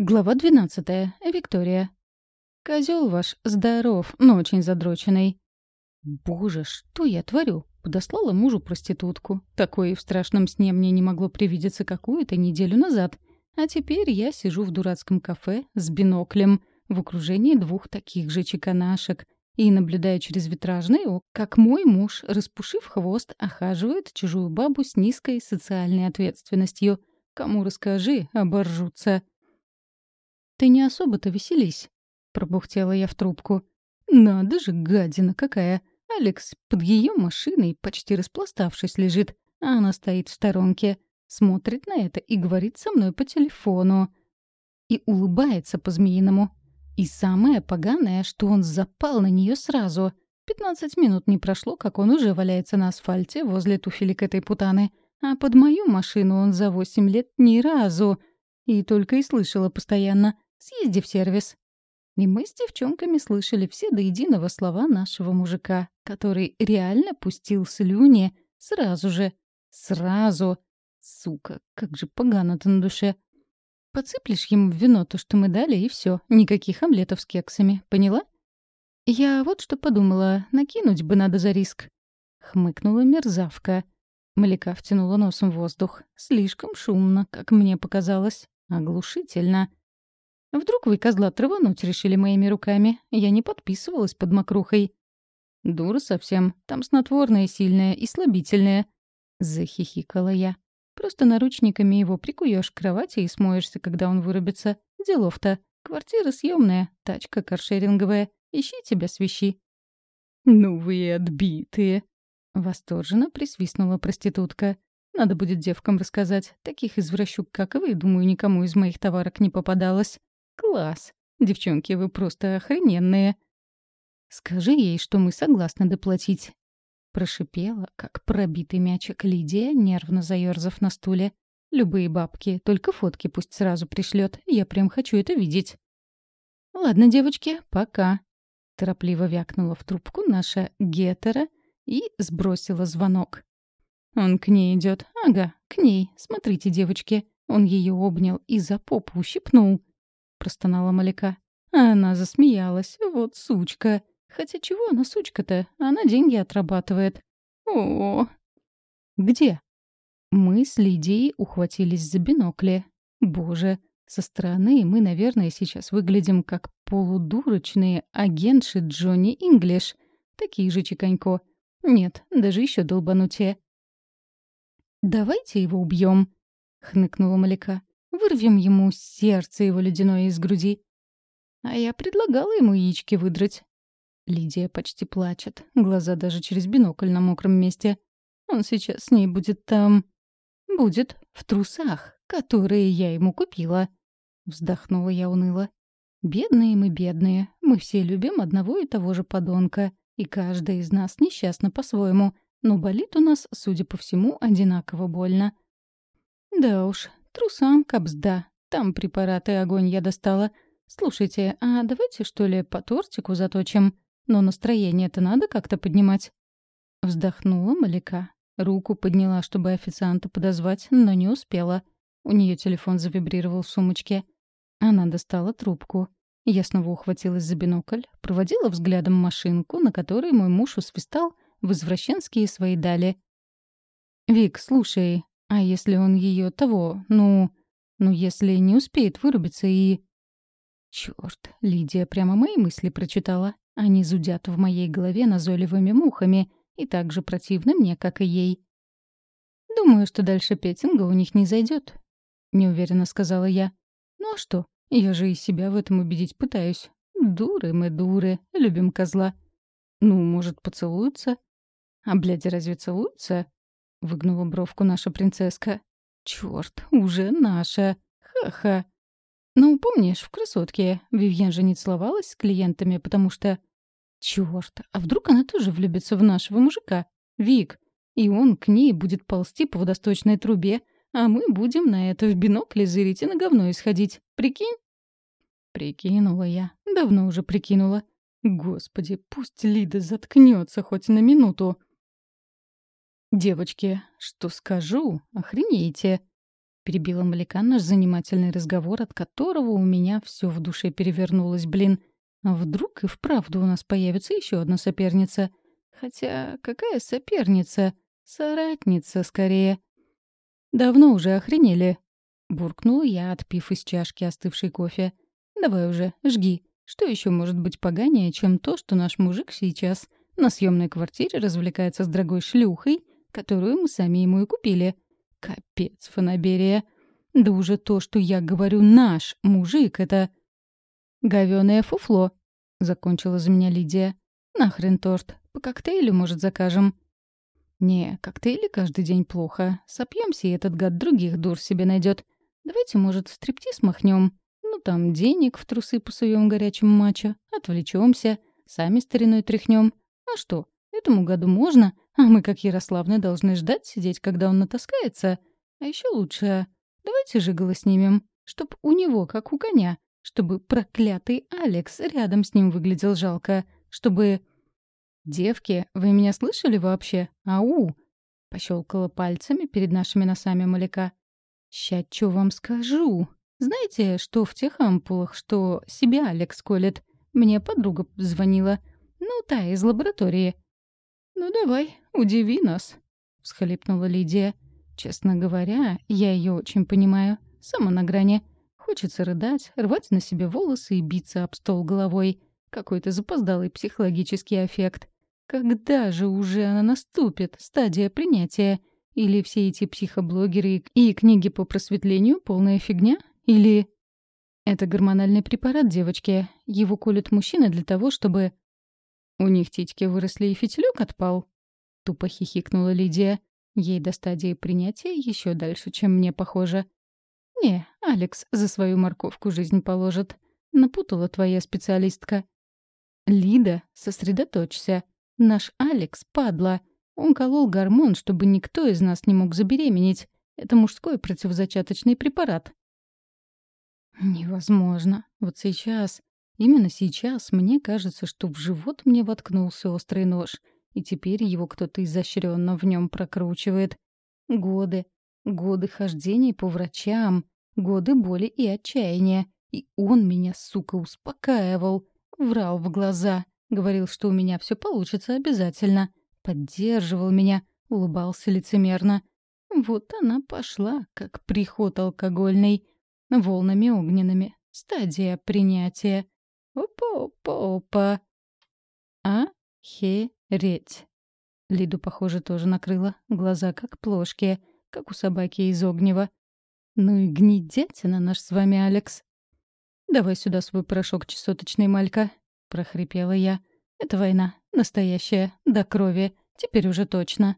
Глава 12. Виктория. Козел ваш здоров, но очень задроченный. Боже, что я творю? Подослала мужу проститутку. Такое и в страшном сне мне не могло привидеться какую-то неделю назад. А теперь я сижу в дурацком кафе с биноклем в окружении двух таких же чеканашек и наблюдаю через витражный ок, как мой муж, распушив хвост, охаживает чужую бабу с низкой социальной ответственностью. Кому расскажи, оборжутся. «Ты не особо-то веселись», — пробухтела я в трубку. «Надо же, гадина какая! Алекс под ее машиной, почти распластавшись, лежит, а она стоит в сторонке, смотрит на это и говорит со мной по телефону. И улыбается по-змеиному. И самое поганое, что он запал на нее сразу. Пятнадцать минут не прошло, как он уже валяется на асфальте возле туфелек этой путаны. А под мою машину он за восемь лет ни разу. И только и слышала постоянно — Съезди в сервис». И мы с девчонками слышали все до единого слова нашего мужика, который реально пустил слюни сразу же. Сразу. Сука, как же погано-то на душе. Подсыплешь ему в вино то, что мы дали, и все. Никаких омлетов с кексами. Поняла? Я вот что подумала. Накинуть бы надо за риск. Хмыкнула мерзавка. Маляка втянула носом воздух. Слишком шумно, как мне показалось. Оглушительно. Вдруг вы козла травануть решили моими руками? Я не подписывалась под мокрухой. Дура совсем. Там снотворное сильное и слабительное. Захихикала я. Просто наручниками его прикуешь к кровати и смоешься, когда он вырубится. Делов-то. Квартира съемная, тачка каршеринговая. Ищи тебя свищи. «Ну вы отбитые!» — восторженно присвистнула проститутка. «Надо будет девкам рассказать. Таких извращук, как вы, думаю, никому из моих товарок не попадалось». «Класс! Девчонки, вы просто охрененные!» «Скажи ей, что мы согласны доплатить!» Прошипела, как пробитый мячик Лидия, нервно заёрзав на стуле. «Любые бабки, только фотки пусть сразу пришлет. Я прям хочу это видеть!» «Ладно, девочки, пока!» Торопливо вякнула в трубку наша гетера и сбросила звонок. «Он к ней идет. Ага, к ней. Смотрите, девочки!» Он ее обнял и за попу ущипнул. — простонала Маляка. А она засмеялась. Вот сучка. Хотя чего она сучка-то? Она деньги отрабатывает. О, -о, -о. Где? Мы с Лидией ухватились за бинокли. Боже, со стороны мы, наверное, сейчас выглядим как полудурочные агентши Джонни Инглиш. Такие же чеканько. Нет, даже еще долбанутее. «Давайте его убьем, хныкнула Маляка. Вырвем ему сердце его ледяное из груди. А я предлагала ему яички выдрать. Лидия почти плачет, глаза даже через бинокль на мокром месте. Он сейчас с ней будет там... Будет в трусах, которые я ему купила. Вздохнула я уныло. Бедные мы, бедные. Мы все любим одного и того же подонка. И каждая из нас несчастна по-своему. Но болит у нас, судя по всему, одинаково больно. Да уж, Трусам капсда. Там препараты огонь я достала. Слушайте, а давайте что ли по тортику заточим? Но настроение-то надо как-то поднимать. Вздохнула Маляка. Руку подняла, чтобы официанта подозвать, но не успела. У нее телефон завибрировал в сумочке. Она достала трубку. Я снова ухватилась за бинокль, проводила взглядом машинку, на которой мой муж усвистал в свои дали. «Вик, слушай, а если он ее того, ну... Ну, если не успеет вырубиться и... Черт, Лидия прямо мои мысли прочитала. Они зудят в моей голове назойливыми мухами и так же противны мне, как и ей. «Думаю, что дальше петинга у них не зайдет, неуверенно сказала я. «Ну а что? Я же и себя в этом убедить пытаюсь. Дуры мы, дуры, любим козла. Ну, может, поцелуются? А, блядь, разве целуются? — выгнула бровку наша принцесска. «Чёрт, уже наша! Ха-ха!» «Ну, помнишь, в «Красотке» Вивьен же не целовалась с клиентами, потому что... Чёрт, а вдруг она тоже влюбится в нашего мужика? Вик. И он к ней будет ползти по водосточной трубе, а мы будем на это в бинокле зырить и на говно исходить. Прикинь?» Прикинула я. Давно уже прикинула. Господи, пусть Лида заткнется хоть на минуту. «Девочки, что скажу, охренеете!» перебила Маляка наш занимательный разговор, от которого у меня все в душе перевернулось, блин. А вдруг и вправду у нас появится еще одна соперница? Хотя какая соперница? Соратница, скорее. Давно уже охренели. Буркнул я, отпив из чашки остывший кофе. Давай уже, жги. Что еще может быть поганее, чем то, что наш мужик сейчас на съемной квартире развлекается с дорогой шлюхой, которую мы сами ему и купили? Капец, фанаберия. Да уже то, что я говорю «наш мужик», это... «Говёное фуфло», — закончила за меня Лидия. «Нахрен торт. По коктейлю, может, закажем?» «Не, коктейли каждый день плохо. Сопьемся, и этот гад других дур себе найдет. Давайте, может, стриптиз махнем. Ну, там денег в трусы посуем горячим матча, отвлечемся, сами стариной тряхнем. А что, этому году можно, а мы, как Ярославны, должны ждать сидеть, когда он натаскается. А еще лучше, давайте жиголо снимем, чтоб у него, как у коня, чтобы проклятый Алекс рядом с ним выглядел жалко, чтобы... «Девки, вы меня слышали вообще? Ау!» — пощелкала пальцами перед нашими носами маляка. «Ща чё вам скажу?» Знаете, что в тех ампулах, что себя Алекс колет? Мне подруга звонила. Ну, та из лаборатории. «Ну давай, удиви нас», — всхлипнула Лидия. Честно говоря, я ее очень понимаю. Сама на грани. Хочется рыдать, рвать на себе волосы и биться об стол головой. Какой-то запоздалый психологический эффект. Когда же уже она наступит, стадия принятия? Или все эти психоблогеры и книги по просветлению — полная фигня? Или... Это гормональный препарат, девочки. Его колют мужчины для того, чтобы... У них титьки выросли и фитилек отпал. Тупо хихикнула Лидия. Ей до стадии принятия еще дальше, чем мне похоже. Не, Алекс за свою морковку жизнь положит. Напутала твоя специалистка. Лида, сосредоточься. Наш Алекс — падла. Он колол гормон, чтобы никто из нас не мог забеременеть. Это мужской противозачаточный препарат. Невозможно. Вот сейчас, именно сейчас, мне кажется, что в живот мне воткнулся острый нож, и теперь его кто-то изощренно в нем прокручивает. Годы, годы хождений по врачам, годы боли и отчаяния. И он меня, сука, успокаивал, врал в глаза, говорил, что у меня все получится обязательно, поддерживал меня, улыбался лицемерно. Вот она пошла, как приход алкогольный — волнами огненными. Стадия принятия. Опа-опа-опа. А-хе-реть. Лиду, похоже, тоже накрыло. Глаза как плошки, как у собаки из огнева. Ну и гнедятина наш с вами, Алекс. «Давай сюда свой порошок чесоточный, Малька», — прохрипела я. «Это война. Настоящая. До крови. Теперь уже точно».